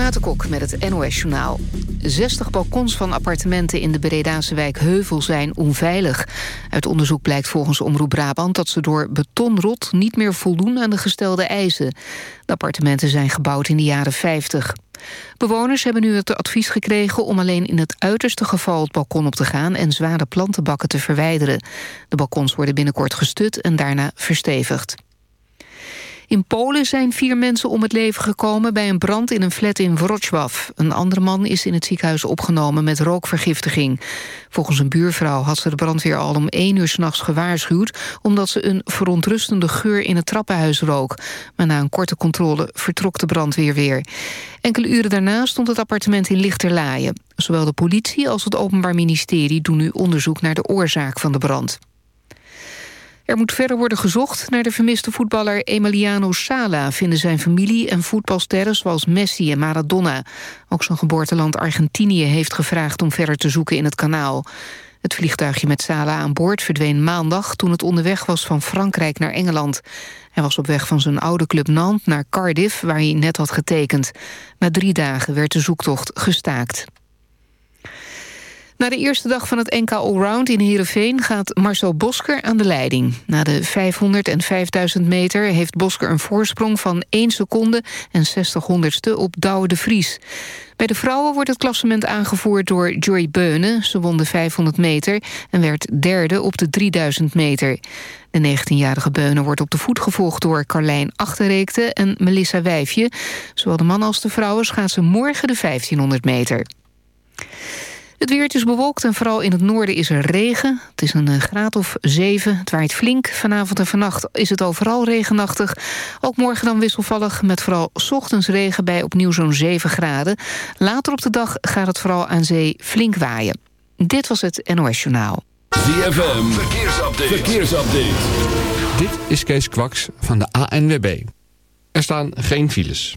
Renate met het NOS Journaal. 60 balkons van appartementen in de Bredaanse wijk Heuvel zijn onveilig. Uit onderzoek blijkt volgens Omroep Brabant dat ze door betonrot... niet meer voldoen aan de gestelde eisen. De appartementen zijn gebouwd in de jaren 50. Bewoners hebben nu het advies gekregen om alleen in het uiterste geval het balkon op te gaan en zware plantenbakken te verwijderen. De balkons worden binnenkort gestut en daarna verstevigd. In Polen zijn vier mensen om het leven gekomen bij een brand in een flat in Wrocław. Een andere man is in het ziekenhuis opgenomen met rookvergiftiging. Volgens een buurvrouw had ze de brandweer al om één uur s'nachts gewaarschuwd... omdat ze een verontrustende geur in het trappenhuis rook. Maar na een korte controle vertrok de brandweer weer. Enkele uren daarna stond het appartement in lichterlaaien. Zowel de politie als het Openbaar Ministerie doen nu onderzoek naar de oorzaak van de brand. Er moet verder worden gezocht naar de vermiste voetballer Emiliano Sala... vinden zijn familie en voetbalsterren zoals Messi en Maradona. Ook zijn geboorteland Argentinië heeft gevraagd om verder te zoeken in het kanaal. Het vliegtuigje met Sala aan boord verdween maandag... toen het onderweg was van Frankrijk naar Engeland. Hij was op weg van zijn oude club Nantes naar Cardiff... waar hij net had getekend. Na drie dagen werd de zoektocht gestaakt. Na de eerste dag van het NK Allround in Heerenveen gaat Marcel Bosker aan de leiding. Na de 500 en 5000 meter heeft Bosker een voorsprong van 1 seconde en 60 honderdste op Douwe de Vries. Bij de vrouwen wordt het klassement aangevoerd door Joy Beunen. Ze won de 500 meter en werd derde op de 3000 meter. De 19-jarige Beunen wordt op de voet gevolgd door Carlijn Achterreekte en Melissa Wijfje. Zowel de mannen als de vrouwen schaatsen morgen de 1500 meter. Het weer is bewolkt en vooral in het noorden is er regen. Het is een eh, graad of 7. Het waait flink. Vanavond en vannacht is het overal regenachtig. Ook morgen dan wisselvallig met vooral ochtends regen bij opnieuw zo'n 7 graden. Later op de dag gaat het vooral aan zee flink waaien. Dit was het NOS Journaal. ZFM, verkeersupdate. verkeersupdate. Dit is Kees Kwaks van de ANWB. Er staan geen files.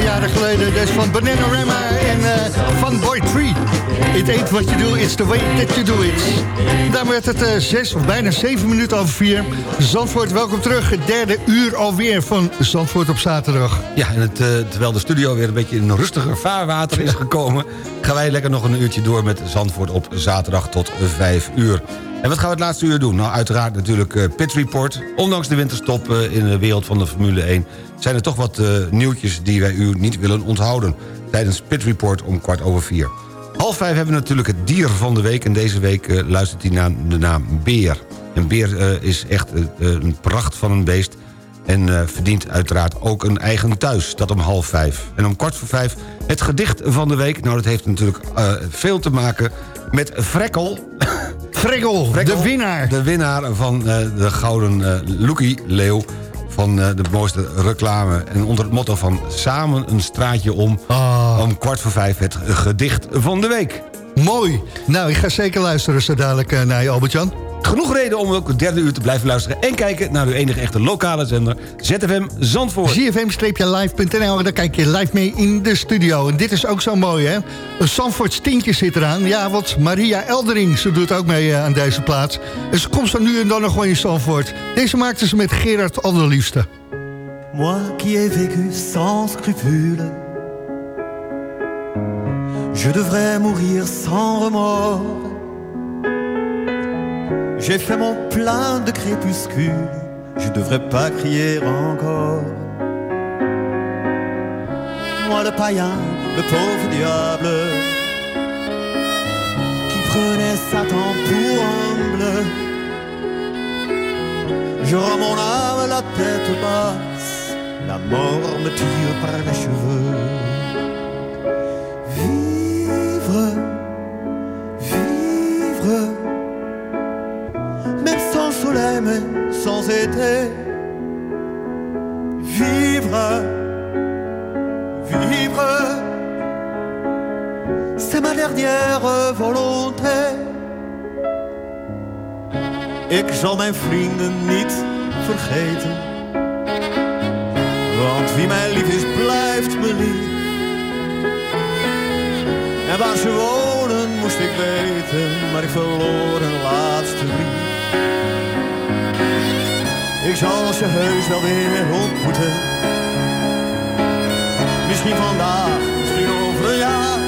Jaren geleden. Is van Bananarama en uh, van Boy Tree. It ain't what you do, it's the way that you do it. Dan werd het uh, zes of bijna zeven minuten over vier. Zandvoort, welkom terug. Het derde uur alweer van Zandvoort op zaterdag. Ja, en het, uh, terwijl de studio weer een beetje in een rustiger vaarwater is gekomen... gaan wij lekker nog een uurtje door met Zandvoort op zaterdag tot vijf uur. En wat gaan we het laatste uur doen? Nou, uiteraard natuurlijk uh, Pit Report. Ondanks de winterstop uh, in de wereld van de Formule 1... zijn er toch wat uh, nieuwtjes die wij u niet willen onthouden... tijdens Pit Report om kwart over vier. Half vijf hebben we natuurlijk het dier van de week... en deze week luistert hij naar de naam Beer. En Beer is echt een pracht van een beest... en verdient uiteraard ook een eigen thuis, dat om half vijf. En om kwart voor vijf het gedicht van de week. Nou, dat heeft natuurlijk veel te maken met Frekkel... Fregel, de winnaar. De winnaar van uh, de gouden uh, Lookie Leeuw van uh, de mooiste reclame. En onder het motto van samen een straatje om... Oh. om kwart voor vijf het gedicht van de week. Mooi. Nou, ik ga zeker luisteren zo dadelijk naar je, Albert-Jan. Genoeg reden om ook het derde uur te blijven luisteren... en kijken naar uw enige echte lokale zender, ZFM Zandvoort. ZFM-live.nl en dan kijk je live mee in de studio. En dit is ook zo mooi, hè? Een Zandvoort stintje zit eraan. Ja, wat Maria Eldering, ze doet ook mee aan deze plaats. En ze komt zo nu en dan nog wel in Zandvoort. Deze maakte ze met Gerard Allerliefste. Moi qui ai vécu sans scrupule Je devrais mourir sans remords J'ai fait mon plein de crépuscule, je devrais pas crier encore. Moi le païen, le pauvre diable, qui prenait Satan pour humble. Je rends mon âme la tête basse, la mort me tire par les cheveux. Vivre, vivre même sans été. Vivre, vivre, c'est ma dernière volonté. Ik zal mijn vrienden niet vergeten. Want wie mij lief is, blijft me lief. En waar ze wonen moest ik weten, maar ik verloor een laatste Ik zal ze heus wel weer ontmoeten. Misschien vandaag, misschien over een jaar.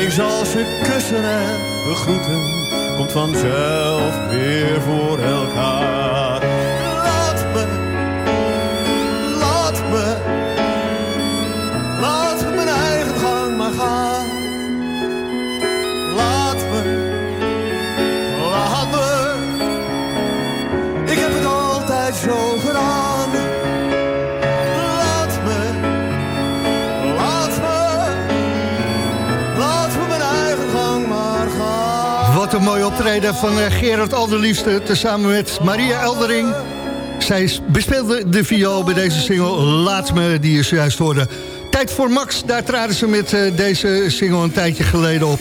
Ik zal ze kussen en begroeten. Komt vanzelf weer voor elkaar. Van eh, Gerard Alderliefste... tezamen met Maria Eldering. Zij bespeelde de viool bij deze single Laat me, die je zojuist hoorde. Tijd voor Max, daar traden ze met eh, deze single een tijdje geleden op.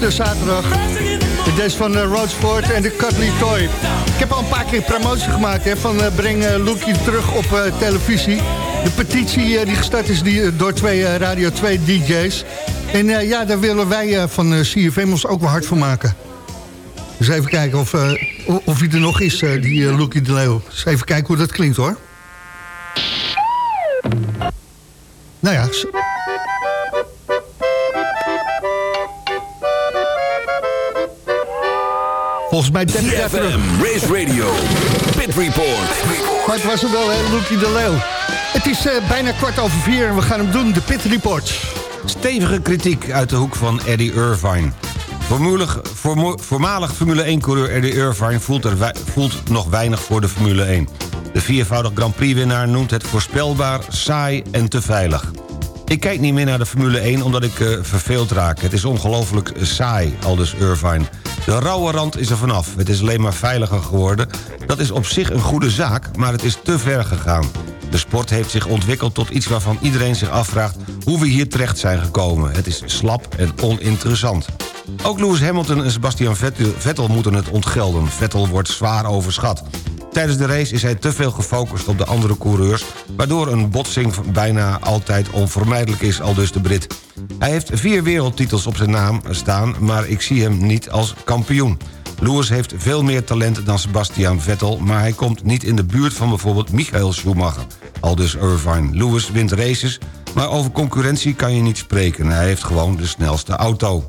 de zaterdag. Dit is van uh, Roadsport en de Cuddly Toy. Ik heb al een paar keer promotie gemaakt hè, van uh, breng uh, Loekie terug op televisie. De petitie die gestart is die, door twee Radio 2 DJ's. En ja, daar willen wij van CFM ons ook wel hard voor maken. Dus even kijken of, of hij er nog is, die Loekie de Leeuw. Dus even kijken hoe dat klinkt hoor. Nou ja... Volgens mij 30 jaar terug. Race Radio, Pit Report. Maar het was er wel, hè, Loekie de Leeuw. Het is uh, bijna kwart over vier en we gaan hem doen, de Pit Report. Stevige kritiek uit de hoek van Eddie Irvine. Voormalig, voormalig Formule 1-coureur Eddie Irvine voelt, er, voelt nog weinig voor de Formule 1. De viervoudig Grand Prix-winnaar noemt het voorspelbaar, saai en te veilig. Ik kijk niet meer naar de Formule 1 omdat ik uh, verveeld raak. Het is ongelooflijk saai, aldus Irvine. De rauwe rand is er vanaf. Het is alleen maar veiliger geworden. Dat is op zich een goede zaak, maar het is te ver gegaan. De sport heeft zich ontwikkeld tot iets waarvan iedereen zich afvraagt... hoe we hier terecht zijn gekomen. Het is slap en oninteressant. Ook Lewis Hamilton en Sebastian Vettel moeten het ontgelden. Vettel wordt zwaar overschat. Tijdens de race is hij te veel gefocust op de andere coureurs... waardoor een botsing bijna altijd onvermijdelijk is, al dus de Brit. Hij heeft vier wereldtitels op zijn naam staan... maar ik zie hem niet als kampioen. Lewis heeft veel meer talent dan Sebastian Vettel... maar hij komt niet in de buurt van bijvoorbeeld Michael Schumacher. Aldus Irvine. Lewis wint races, maar over concurrentie kan je niet spreken. Hij heeft gewoon de snelste auto.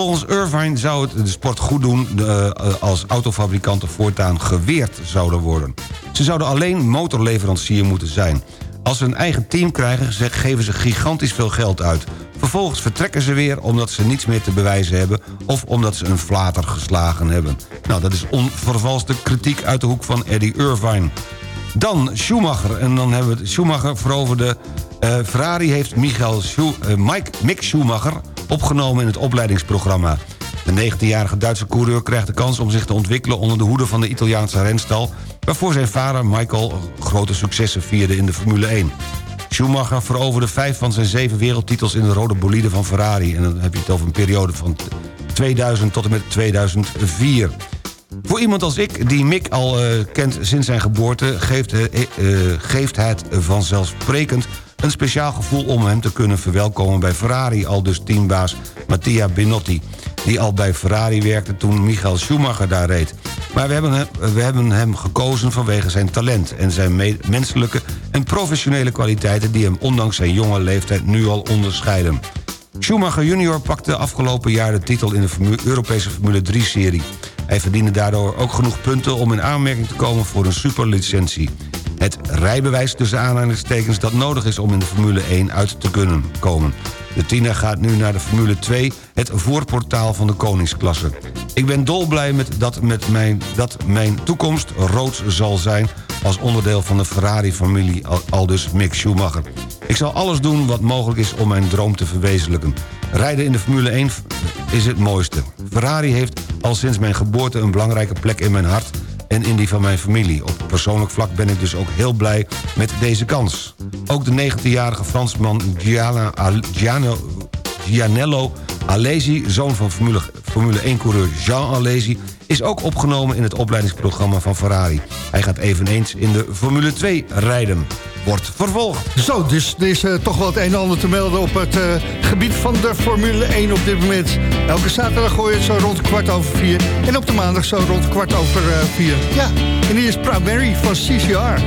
Volgens Irvine zou het de sport goed doen uh, als autofabrikanten voortaan geweerd zouden worden. Ze zouden alleen motorleverancier moeten zijn. Als ze een eigen team krijgen, geven ze gigantisch veel geld uit. Vervolgens vertrekken ze weer omdat ze niets meer te bewijzen hebben... of omdat ze een flater geslagen hebben. Nou, dat is onvervalste kritiek uit de hoek van Eddie Irvine. Dan Schumacher. En dan hebben we Schumacher veroverde... Uh, Ferrari heeft Michael Schu uh, Mike, Mick Schumacher opgenomen in het opleidingsprogramma. De 19-jarige Duitse coureur krijgt de kans om zich te ontwikkelen... onder de hoede van de Italiaanse renstal... waarvoor zijn vader Michael grote successen vierde in de Formule 1. Schumacher veroverde vijf van zijn zeven wereldtitels in de rode bolide van Ferrari. En dan heb je het over een periode van 2000 tot en met 2004. Voor iemand als ik, die Mick al uh, kent sinds zijn geboorte... geeft, uh, geeft het vanzelfsprekend een speciaal gevoel om hem te kunnen verwelkomen bij Ferrari... al dus teambaas Mattia Binotti, die al bij Ferrari werkte toen Michael Schumacher daar reed. Maar we hebben, hem, we hebben hem gekozen vanwege zijn talent... en zijn menselijke en professionele kwaliteiten... die hem ondanks zijn jonge leeftijd nu al onderscheiden. Schumacher junior pakte afgelopen jaar de titel in de Europese Formule 3-serie. Hij verdiende daardoor ook genoeg punten om in aanmerking te komen voor een superlicentie. Het rijbewijs tussen aanhalingstekens dat nodig is om in de Formule 1 uit te kunnen komen. De tiener gaat nu naar de Formule 2, het voorportaal van de koningsklasse. Ik ben dolblij met dat, met mijn, dat mijn toekomst rood zal zijn... als onderdeel van de Ferrari-familie, aldus Mick Schumacher. Ik zal alles doen wat mogelijk is om mijn droom te verwezenlijken. Rijden in de Formule 1 is het mooiste. Ferrari heeft al sinds mijn geboorte een belangrijke plek in mijn hart en in die van mijn familie. Op persoonlijk vlak ben ik dus ook heel blij met deze kans. Ook de 19-jarige Fransman Gianna, Gianello Alesi... zoon van Formule, Formule 1-coureur Jean Alesi... is ook opgenomen in het opleidingsprogramma van Ferrari. Hij gaat eveneens in de Formule 2 rijden wordt vervolgd. Zo, dus er is uh, toch wel het een en ander te melden op het uh, gebied van de Formule 1 op dit moment. Elke zaterdag gooi je het zo rond kwart over vier. En op de maandag zo rond kwart over uh, vier. Ja, en hier is Proud Mary van CCR.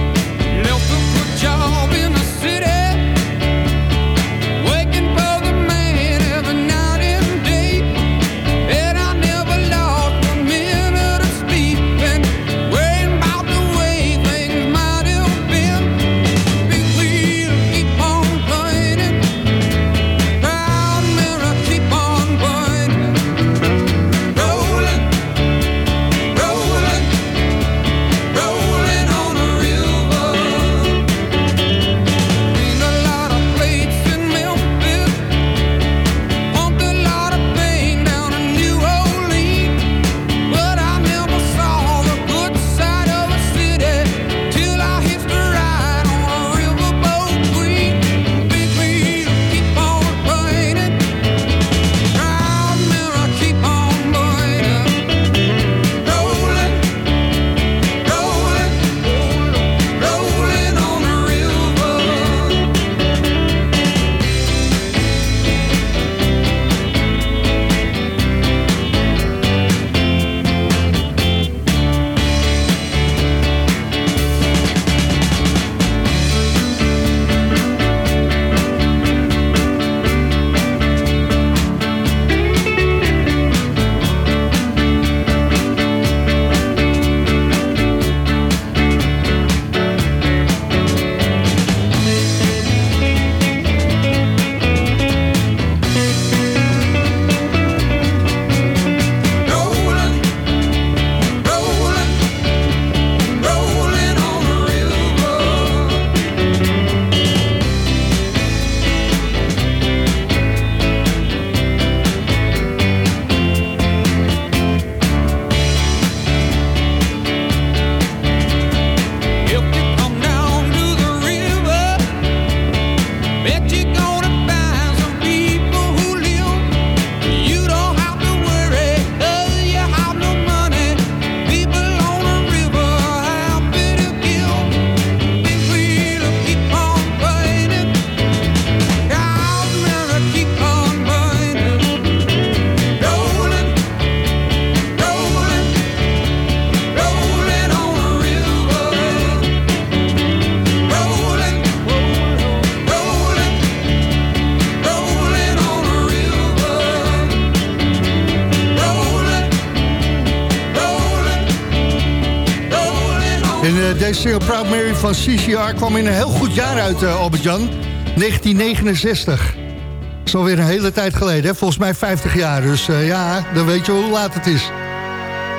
Deze single Proud Mary van CCR kwam in een heel goed jaar uit, eh, Albert-Jan. 1969. Dat is alweer een hele tijd geleden, hè? volgens mij 50 jaar. Dus eh, ja, dan weet je hoe laat het is.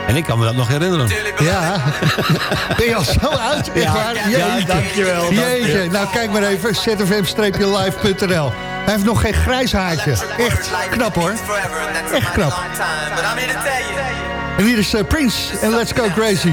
En ik kan me dat nog herinneren. Ja, ben je al zo oud? Ja, waar? ja, dankjewel, Jeetje, nou kijk maar even, zfm-live.nl. Hij heeft nog geen grijs haartje. Echt knap hoor. Echt knap. En hier is eh, Prince en Let's Go Crazy.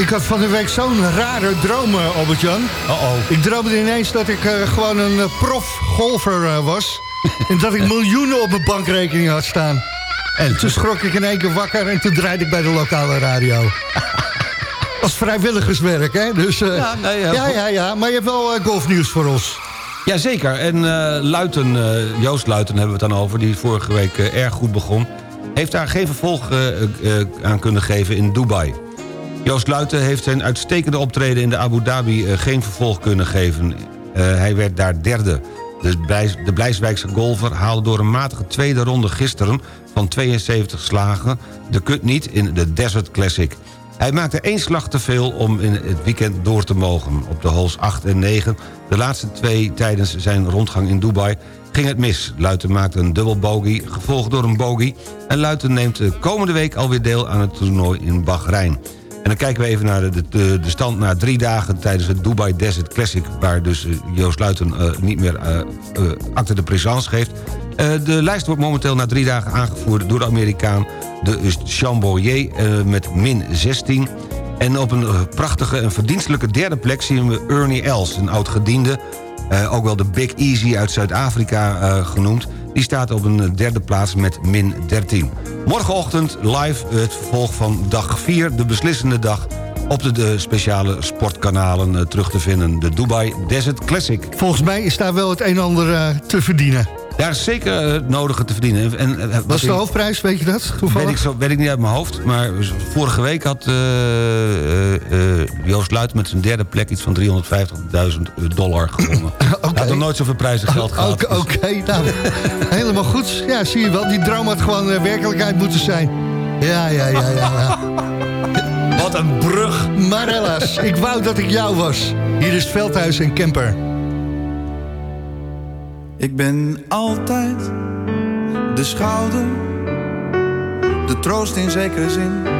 Ik had van de week zo'n rare droom, eh, Albert-Jan. Uh-oh. Ik droomde ineens dat ik eh, gewoon een uh, prof-golfer was. en dat ik miljoenen op mijn bankrekening had staan. En toen schrok ik in één keer wakker en toen draaide ik bij de lokale radio. Als vrijwilligerswerk, hè? Dus, Ja, nee, ja, goed. ja, ja, maar je hebt wel golfnieuws voor ons. Jazeker, en Luiten, Joost Luiten hebben we het dan over... die vorige week erg goed begon... heeft daar geen vervolg aan kunnen geven in Dubai. Joost Luiten heeft zijn uitstekende optreden in de Abu Dhabi... eh, geen vervolg kunnen geven. Eh, hij werd daar derde. De, Blijs, de Blijswijkse golfer haalde door een matige tweede ronde gisteren... van 72 slagen de kut niet in de Desert Classic... Hij maakte één slag te veel om in het weekend door te mogen. Op de holes 8 en 9, de laatste twee tijdens zijn rondgang in Dubai... ging het mis. Luiten maakte een dubbel bogey, gevolgd door een bogey... en Luiten neemt de komende week alweer deel aan het toernooi in Bahrein. En dan kijken we even naar de, de, de stand na drie dagen tijdens het Dubai Desert Classic... waar dus eh, Joost Luiten eh, niet meer eh, acte de présence geeft. De lijst wordt momenteel na drie dagen aangevoerd door de Amerikaan... de Chambolier met min 16... En op een prachtige en verdienstelijke derde plek zien we Ernie Els, een oud-gediende. ook wel de Big Easy uit Zuid-Afrika genoemd. Die staat op een derde plaats met min 13. Morgenochtend live het vervolg van dag 4, de beslissende dag... op de, de speciale sportkanalen eh, terug te vinden. De Dubai Desert Classic. Volgens mij is daar wel het een en ander eh, te verdienen. Daar is zeker eh, het nodige te verdienen. En, Wat is de ik- hoofdprijs, weet je dat? Toevallig? Weet ik, zo, weet ik niet uit mijn hoofd. Maar vorige week had Joost Luit met zijn derde plek... iets van 350.000 dollar gewonnen. Hij had nog nooit zoveel prijzen geld gehad. Oké, oké, nou, helemaal goed. Ja, zie je wel, die droom had gewoon eh, werkelijkheid moeten zijn. Ja, ja, ja, ja. ja. Wat een brug. Maar helaas, ik wou dat ik jou was. Hier is Veldhuis en Kemper. Ik ben altijd de schouder, de troost in zekere zin.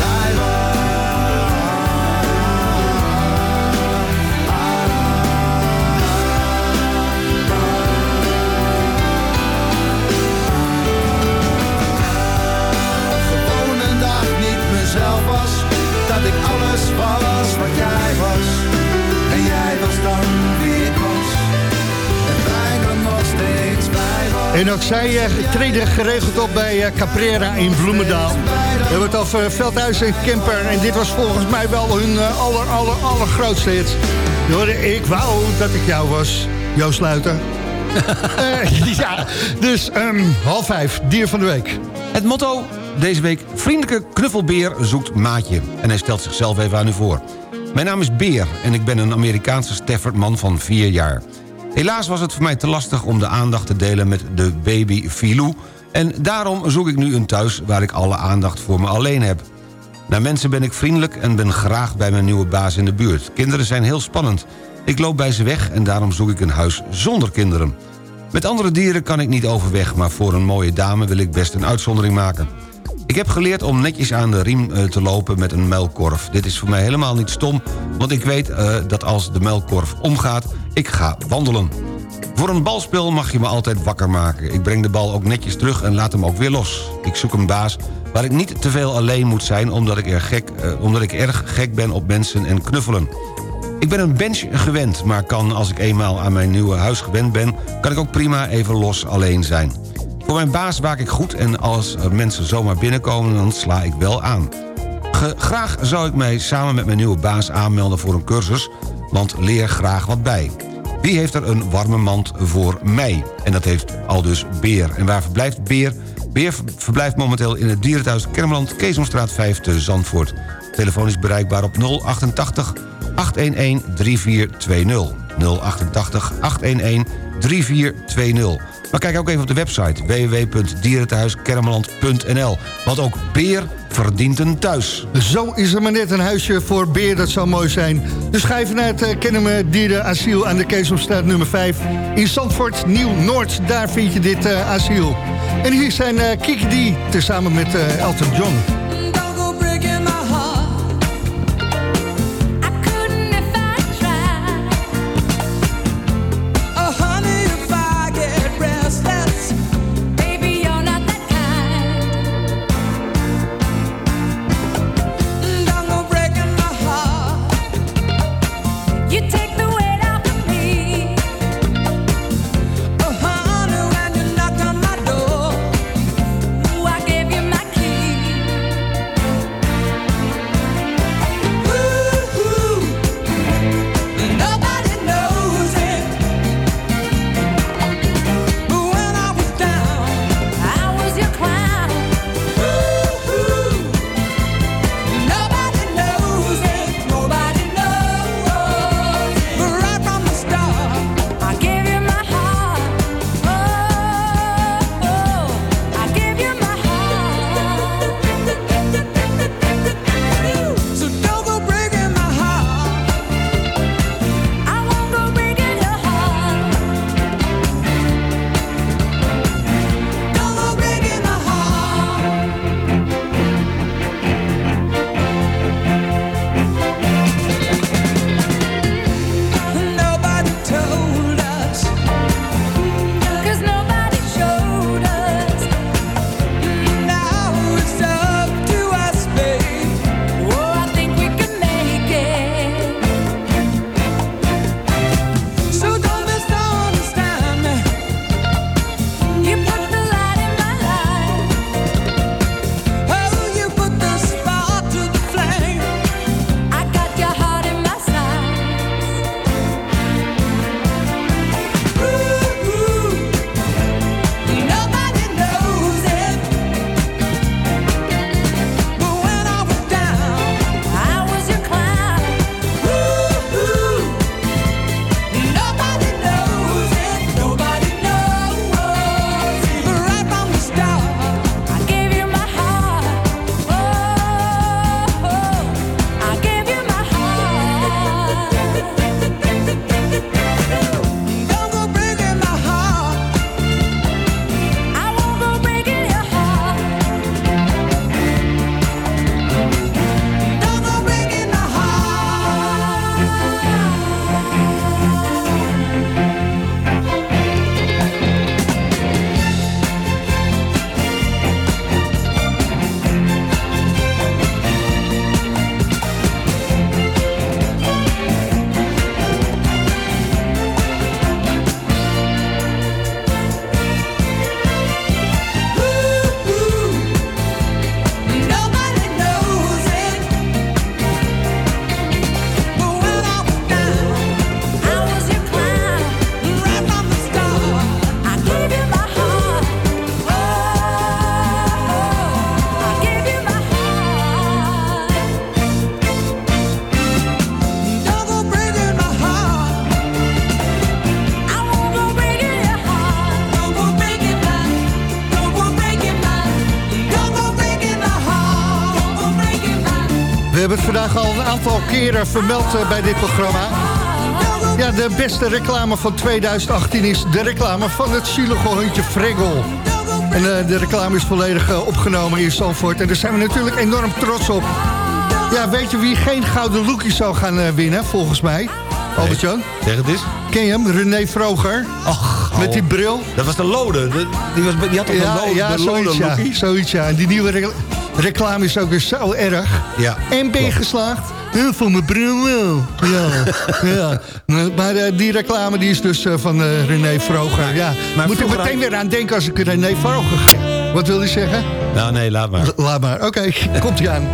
alles was wat jij was. En jij was dan wie ik was. En wij dan nog steeds was. En ook zij eh, treden geregeld op bij eh, Caprera in Bloemendaal. We hebben het over eh, Veldhuis en Kemper. En dit was volgens mij wel hun aller, aller, allergrootste hit. Ik wou dat ik jou was. Joost Luiten. Eh, ja, dus ehm, half vijf, dier van de week. Het motto deze week... Vriendelijke knuffelbeer zoekt maatje. En hij stelt zichzelf even aan u voor. Mijn naam is Beer en ik ben een Amerikaanse Staffordman van vier jaar. Helaas was het voor mij te lastig om de aandacht te delen met de baby Filou... en daarom zoek ik nu een thuis waar ik alle aandacht voor me alleen heb. Naar mensen ben ik vriendelijk en ben graag bij mijn nieuwe baas in de buurt. Kinderen zijn heel spannend. Ik loop bij ze weg en daarom zoek ik een huis zonder kinderen. Met andere dieren kan ik niet overweg... maar voor een mooie dame wil ik best een uitzondering maken. Ik heb geleerd om netjes aan de riem eh, te lopen met een melkkorf. Dit is voor mij helemaal niet stom, want ik weet eh, dat als de melkkorf omgaat... ik ga wandelen. Voor een balspel mag je me altijd wakker maken. Ik breng de bal ook netjes terug en laat hem ook weer los. Ik zoek een baas waar ik niet te veel alleen moet zijn... omdat ik, er gek, eh, omdat ik erg gek ben op mensen en knuffelen. Ik ben een bench gewend, maar kan als ik eenmaal aan mijn nieuwe huis gewend ben... kan ik ook prima even los alleen zijn. Voor mijn baas waak ik goed en als mensen zomaar binnenkomen... dan sla ik wel aan. Graag zou ik mij samen met mijn nieuwe baas aanmelden voor een cursus... want leer graag wat bij. Wie heeft er een warme mand voor mij? En dat heeft al dus Beer. En waar verblijft Beer? Beer ver- verblijft momenteel in het dierenthuis Kermeland... Keesomstraat 5 te Zandvoort. Telefoon is bereikbaar op 088 811 3420. 088 811 3420. Maar kijk ook even op de website www.dierenthuiskermeland.nl. Want ook Beer verdient een thuis. Zo is er maar net een huisje voor Beer, dat zou mooi zijn. Dus even naar het uh, Kennemer Dierenasiel aan de Keesomstraat nummer 5... in Zandvoort, Nieuw-Noord, daar vind je dit eh, asiel. En hier zijn uh, Kiki D, tezamen met eh, Elton John. Hebben het vandaag al een aantal keren vermeld eh, bij dit programma. Ja, de beste reclame van 2018 is de reclame van het zielige hondje Fregel. En eh, de reclame is volledig eh, opgenomen in Zandvoort. En daar zijn we natuurlijk enorm trots op. Ja, weet je wie geen gouden lookie zou gaan winnen, volgens mij? Albert-Jan? Zeg het eens. Ken je hem? René Vroger. Och, Met die bril. Dat was de lode. De- die, was, die had toch Ja, een lode, ja de lode zoiets, ja, lookie? zoiets, ja. En die nieuwe re- reclame is ook weer zo erg. Ja. En ben je geslaagd? Ja, voor mijn bril. Ja, ja. Maar eh, die reclame die is dus eh, van eh, René Vroger. Ja. maar Moet ik meteen weer aan denken als ik René Vroger... Wat wil je zeggen? Nou, nee, laat maar. Laat maar. Oké, komt ie aan.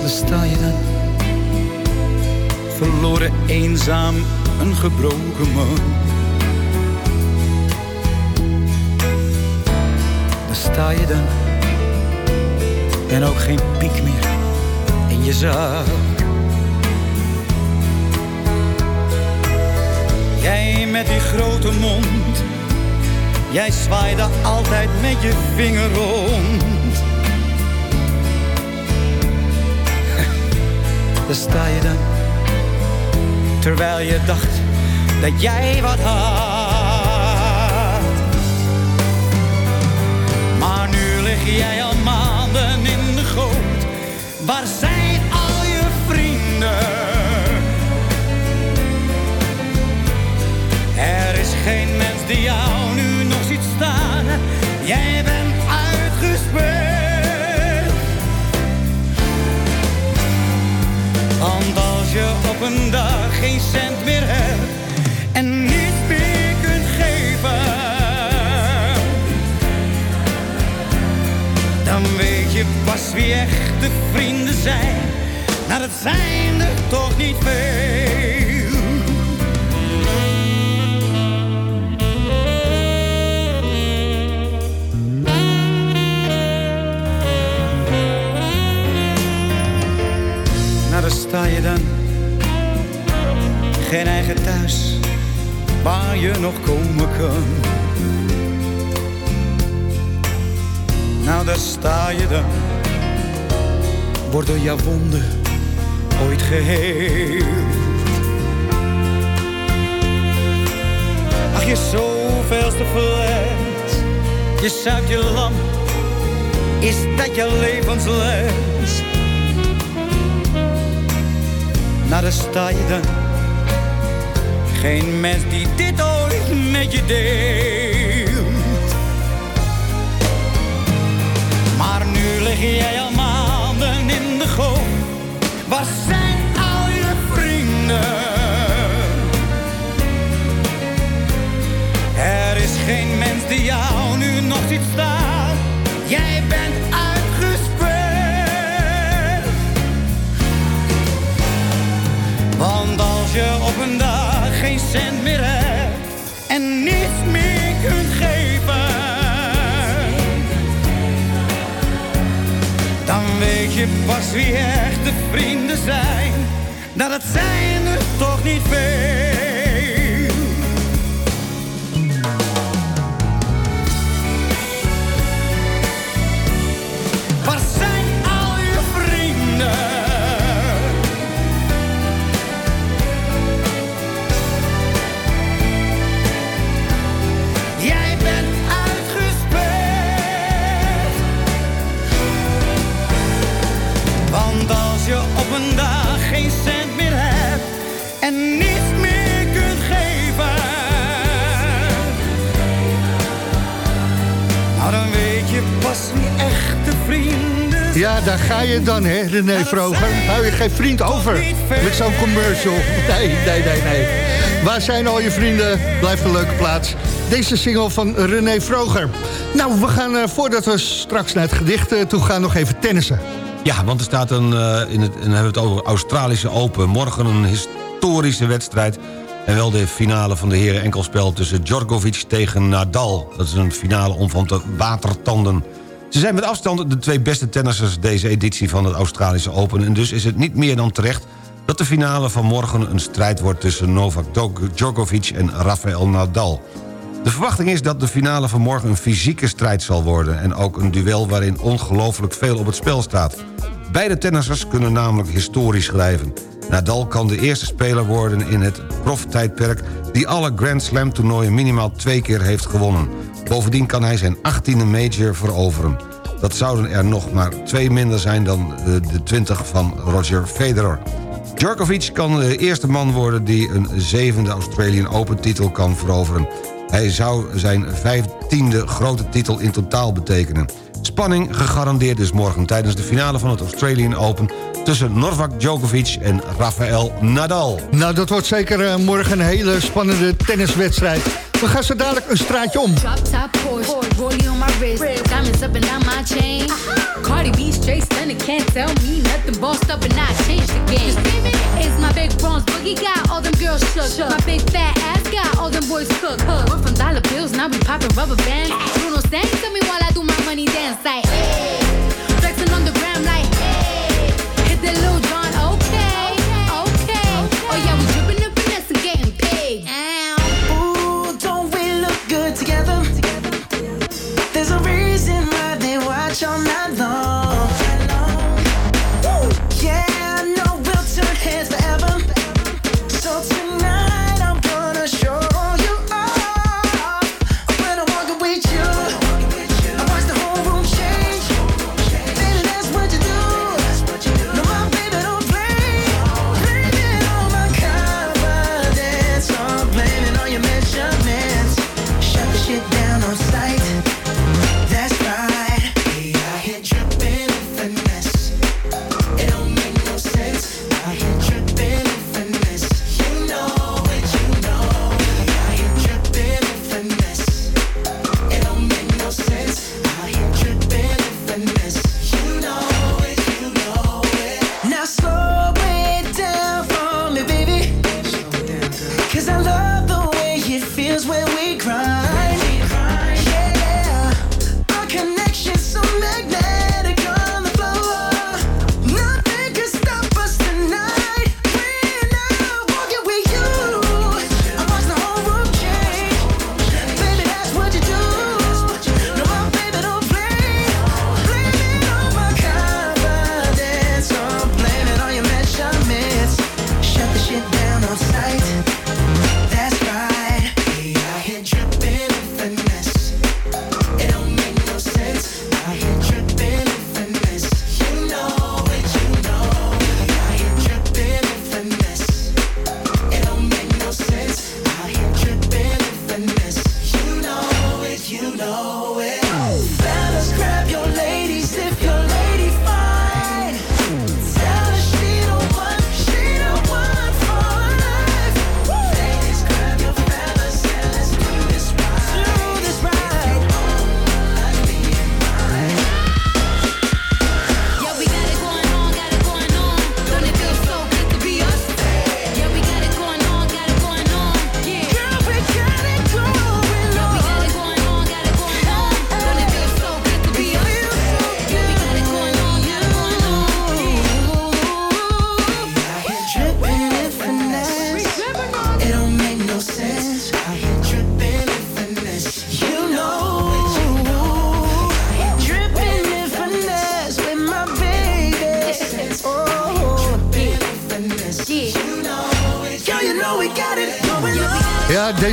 Daar sta je dan. Verloren, eenzaam, een gebroken man. Daar sta je dan. En ook geen piek meer in je zak. Jij met die grote mond. Jij zwaaide altijd met je vinger rond. Daar sta je dan. Terwijl je dacht dat jij wat had. Maar nu lig jij al maanden in. Waar zijn al je vrienden? Er is geen mens die jou nu nog ziet staan. Jij bent uitgespeeld. Want als je op een dag geen cent meer hebt je pas wie echte vrienden zijn. Nou, dat zijn er toch niet veel. Nou, daar sta je dan. Geen eigen thuis waar je nog komen kan. Nou, daar sta je dan. Door jouw wonden ooit geheeld. Ach, je zoveelste fles. Je zuipt je lam. Is dat je levensles? Nou, daar sta je dan. Geen mens die dit ooit met je deelt. Lig jij al maanden in de goot. Waar zijn al je vrienden? Er is geen mens die jou nu nog ziet staan. Jij bent uitgespeeld. Want als je op een dag geen cent meer hebt en niets meer kunt geven, weet je pas wie echte vrienden zijn. Nou, dat zijn er toch niet veel. Daar ga je dan, hè, René Vroger. Hou je geen vriend over met zo'n commercial. Nee, nee, nee, nee. Waar zijn al je vrienden? Blijft een leuke plaats. Deze single van René Vroger. Nou, we gaan, eh, voordat we straks naar het gedicht eh, toe gaan, nog even tennissen. Ja, want er staat een, eh, in het, en hebben we het over Australische Open. Morgen een historische wedstrijd. En wel de finale van de heren enkelspel tussen Djokovic tegen Nadal. Dat is een finale om van te watertanden. Ze zijn met afstand de twee beste tennissers deze editie van het Australische Open. En dus is het niet meer dan terecht dat de finale van morgen een strijd wordt... tussen Novak Djokovic en Rafael Nadal. De verwachting is dat de finale van morgen een fysieke strijd zal worden... en ook een duel waarin ongelooflijk veel op het spel staat. Beide tennissers kunnen namelijk historie schrijven. Nadal kan de eerste speler worden in het proftijdperk... die alle Grand Slam toernooien minimaal twee keer heeft gewonnen. Bovendien kan hij zijn 18e major veroveren. Dat zouden er nog maar twee minder zijn dan eh, de 20 van Roger Federer. Djokovic kan de eerste man worden die een zevende Australian Open titel kan veroveren. Hij zou zijn vijftiende grote titel in totaal betekenen. Spanning gegarandeerd dus morgen tijdens de finale van het Australian Open... tussen Novak Djokovic en Rafael Nadal. Nou, dat wordt zeker eh, morgen een hele spannende tenniswedstrijd. We gaan zo dadelijk een straatje om. Drop top Porsche, rollie on my wrist, diamonds up and down my chain. Cardi B straight stunning, can't tell me nothing. Bossed up and I changed the game. It's my big bronze boogie got all them girls shook. My big fat ass got all them boys cooked. We're from dollar bills, now we popping rubber bands. Bruno sang to me while I do my money dance like. Hey.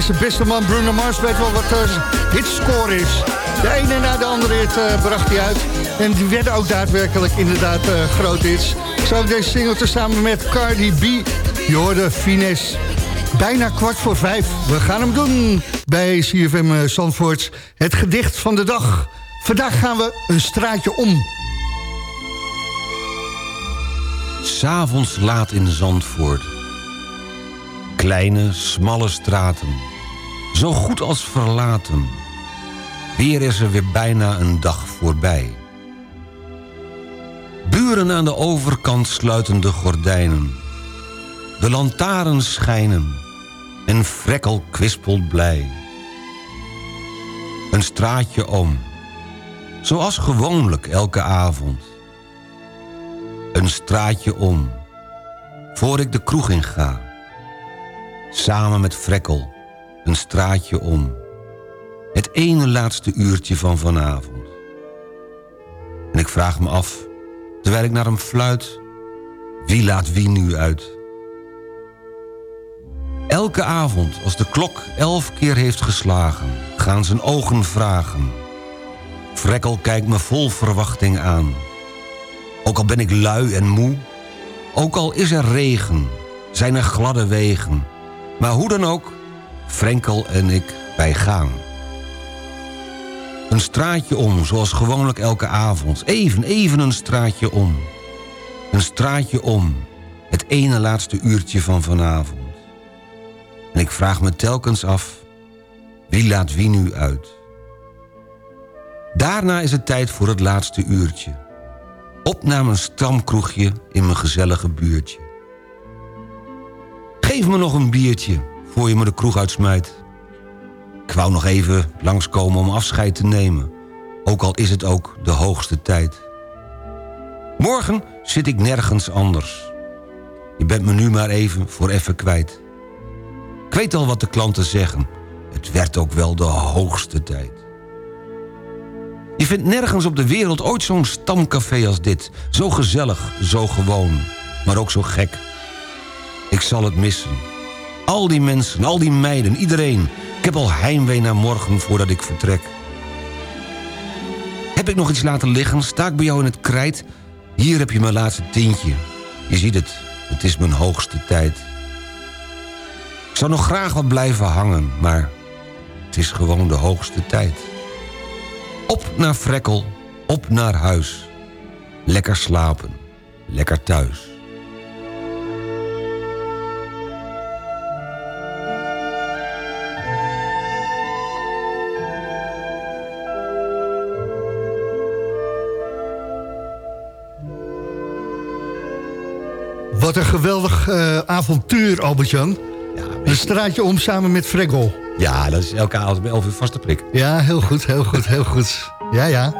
Deze beste man Bruno Mars weet wel wat uh, hitscore is. De ene na de andere hit eh, bracht hij uit. En die werden ook daadwerkelijk inderdaad eh, groot hits. Zo deze single tezamen met Cardi B. Je hoorde Finesse. Bijna kwart voor vijf. We gaan hem doen bij CFM Zandvoort. Het gedicht van de dag. Vandaag gaan we een straatje om. S'avonds laat in Zandvoort. Kleine, smalle straten. Zo goed als verlaten. Weer is er weer bijna een dag voorbij. Buren aan de overkant sluiten de gordijnen. De lantaarns schijnen. En Frekkel kwispelt blij. Een straatje om. Zoals gewoonlijk elke avond. Een straatje om. Voor ik de kroeg in ga. Samen met Frekkel. Een straatje om. Het ene laatste uurtje van vanavond. En ik vraag me af terwijl ik naar hem fluit. Wie laat wie nu uit? Elke avond, als de klok elf keer heeft geslagen... gaan zijn ogen vragen. Frekkel kijkt me vol verwachting aan. Ook al ben ik lui en moe... ook al is er regen, zijn er gladde wegen... maar hoe dan ook, Frenkel en ik, wij gaan. Een straatje om, zoals gewoonlijk elke avond. Even, even een straatje om. Een straatje om, het ene laatste uurtje van vanavond. En ik vraag me telkens af, wie laat wie nu uit? Daarna is het tijd voor het laatste uurtje. Op naar mijn stamkroegje in mijn gezellige buurtje. Geef me nog een biertje, voor je me de kroeg uitsmijt. Ik wou nog even langskomen om afscheid te nemen. Ook al is het ook de hoogste tijd. Morgen zit ik nergens anders. Je bent me nu maar even voor even kwijt. Ik weet al wat de klanten zeggen. Het werd ook wel de hoogste tijd. Je vindt nergens op de wereld ooit zo'n stamcafé als dit. Zo gezellig, zo gewoon, maar ook zo gek. Ik zal het missen. Al die mensen, al die meiden, iedereen. Ik heb al heimwee naar morgen voordat ik vertrek. Heb ik nog iets laten liggen? Sta ik bij jou in het krijt? Hier heb je mijn laatste tientje. Je ziet het, het is mijn hoogste tijd. Ik zou nog graag wat blijven hangen, maar het is gewoon de hoogste tijd. Op naar Frekkel, op naar huis. Lekker slapen, lekker thuis. Wat een geweldig eh, avontuur, Albert-Jan. een straatje om samen met Fregel. Ja, dat is elke avond bij 11 uur vaste prik. Ja, heel goed, heel goed, heel goed. Ja, ja.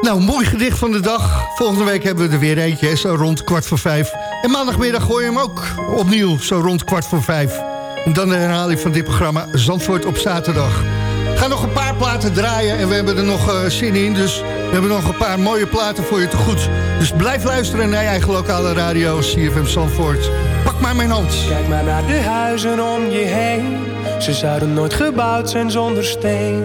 Nou, mooi gedicht van de dag. Volgende week hebben we er weer eentje, zo rond kwart voor vijf. En maandagmiddag gooi je hem ook opnieuw, zo rond kwart voor vijf. En dan de herhaling van dit programma Zandvoort op zaterdag. Gaan nog een paar platen draaien en we hebben er nog uh, zin in. Dus we hebben nog een paar mooie platen voor je te goed. Dus blijf luisteren naar je eigen lokale radio, CFM Zandvoort. Pak maar mijn hand. Kijk maar naar de huizen om je heen. Ze zouden nooit gebouwd zijn zonder steen.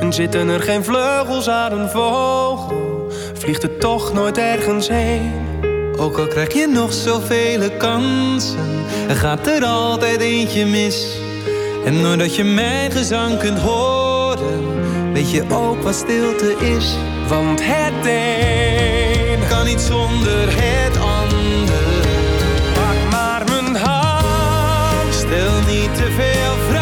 En zitten er geen vleugels aan een vogel, vliegt het toch nooit ergens heen. Ook al krijg je nog zoveel kansen, er gaat er altijd eentje mis. En doordat je mijn gezang kunt horen, weet je ook wat stilte is. Want het een kan niet zonder het ander. Pak maar mijn hand, Stel niet te veel vragen.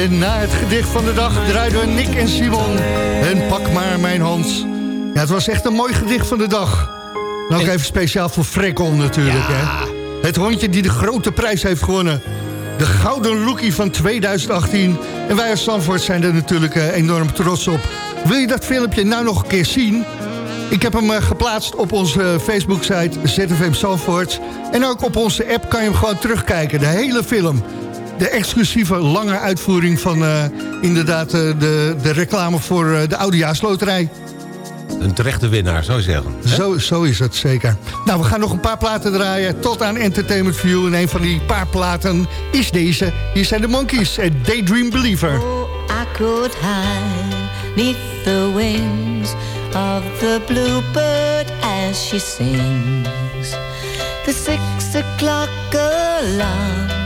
En na het gedicht van de dag draaiden we Nick en Simon. En pak maar mijn hand. Ja, het was echt een mooi gedicht van de dag. Nou, ook even speciaal voor Frekkel natuurlijk. Hè? Het hondje die de grote prijs heeft gewonnen. De Gouden Lookie van 2018. En wij als Zandvoort zijn er natuurlijk eh, enorm trots op. Wil je dat filmpje nou nog een keer zien? Ik heb hem eh, geplaatst op onze eh, Facebook-site ZFM Zandvoort. En ook op onze app kan je hem gewoon terugkijken. De hele film. De exclusieve lange uitvoering van eh, inderdaad eh, de, de reclame voor eh, de Oudejaarsloterij. Een terechte winnaar, zou je zeggen. Zo, zo is het zeker. Nou, we gaan nog een paar platen draaien tot aan Entertainment View. En een van die paar platen is deze. Hier zijn de Monkeys en Daydream Believer. I could hide neath the wings of the bluebird as she sings. The six o'clock alarm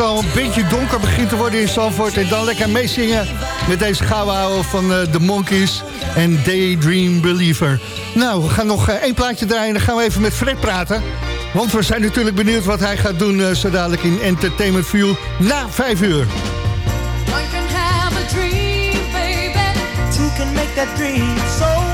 het al een beetje donker begint te worden in Zandvoort... en dan lekker meezingen met deze ouwe van eh, de Monkeys en Daydream Believer. Nou, we gaan nog eh, één plaatje draaien en dan gaan we even met Fred praten. Want we zijn natuurlijk benieuwd wat hij gaat doen eh, zo dadelijk in Entertainment View na vijf uur. One can have a dream, baby. Two can make that dream so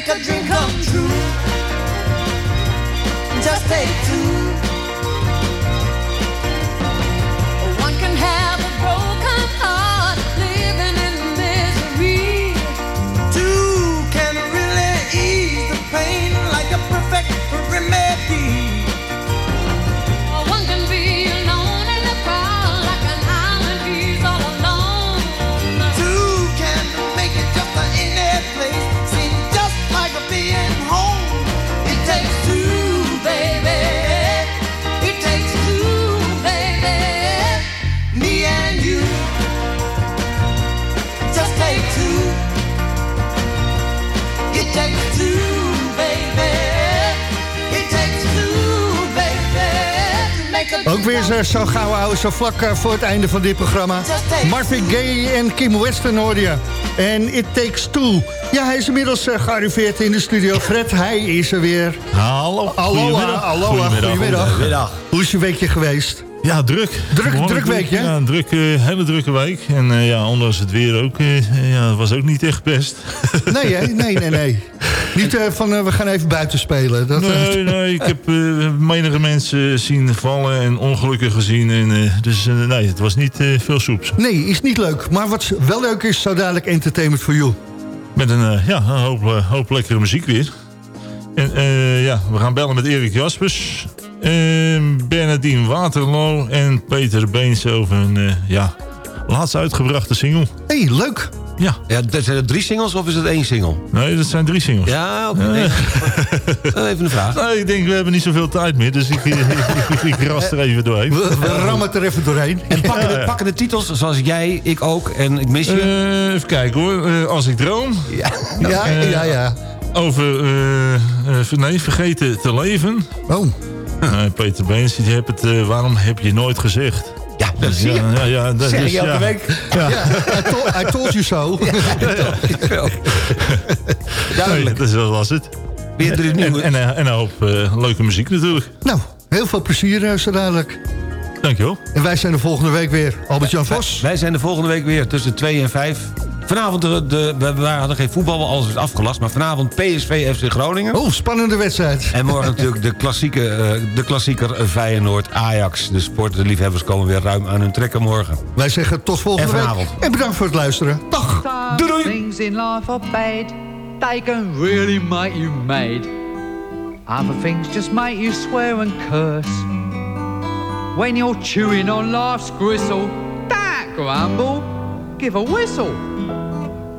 Make a dream come true. One can have a broken heart, living in misery. Two can really ease the pain like a perfect remedy. Ook weer zo, zo gauw houden, zo vlak eh, voor het einde van dit programma. Marvin Gaye en Kim Weston hoor je. En It Takes Two. Ja, hij is inmiddels eh, gearriveerd in de studio. Fred, hij is er weer. Hallo. Aloha, Goedemiddag. aloha, Goedemiddag. goedemiddag. Goedemiddag. Hoe is je weekje geweest? Ja, druk. Druk, druk weekje, hè? Ja, een druk, eh, hele drukke week. En eh, ja, ondanks het weer ook, eh, ja, het was ook niet echt best. Nee, hè? Nee, nee, nee. Niet eh, van, eh, we gaan even buiten spelen. Dat, eh, Nee, nee, ik heb menige mensen zien vallen en ongelukken gezien. En, dus nee, het was niet veel soeps. Nee, is niet leuk. Maar wat wel leuk is, zo dadelijk entertainment for you. Met een, ja, een hoop, hoop lekkere muziek weer. En ja, we gaan bellen met Erik Jaspers, eh, Bernardine Waterloo en Peter Beens over een ja, laatst uitgebrachte single. hey, leuk. Ja. ja. Zijn het drie singles of is het één single? Nee, dat zijn drie singles. Ja, oké. nee. Even een vraag. Nee, ik denk, we hebben niet zoveel tijd meer, dus ik, ik, ik, ik ras er even doorheen. We, we rammen het er even doorheen. En pakken de, pakken de titels zoals jij, ik ook en ik mis je? Eh, even kijken hoor. Eh, als ik droom. Ja, ja, ja. ja. Over, eh, eh, nee, vergeten te leven. Oh. Peter Beens, die heeft het, waarom heb je nooit gezegd? Ja, dat zie je. Ja, ja, dat zeg is- je elke ja. week. Ja. Ja, I, told, I told you so. Nee, dat was het. Weer drie nieuwe. En, en, en een hoop eh, leuke muziek natuurlijk. Nou, heel veel plezier eh, zo dadelijk. Dankjewel. En wij zijn de volgende week weer. Albert-Jan Vos. Wij zijn de volgende week weer tussen 2 en 5. Vanavond, de, de, we, we hadden geen voetbal, alles is afgelast. Maar vanavond PSV FC Groningen. Oh, spannende wedstrijd. En morgen natuurlijk de, klassieke, eh, de klassieker Feyenoord Ajax. De sportliefhebbers komen weer ruim aan hun trekken morgen. Wij zeggen tot volgende En week. vanavond. En bedankt voor het luisteren. Dag. Doei doei. Things in life are bad. They can really make you mad. Other things just make you swear and curse. When you're chewing on life's gristle, don't grumble, give a whistle.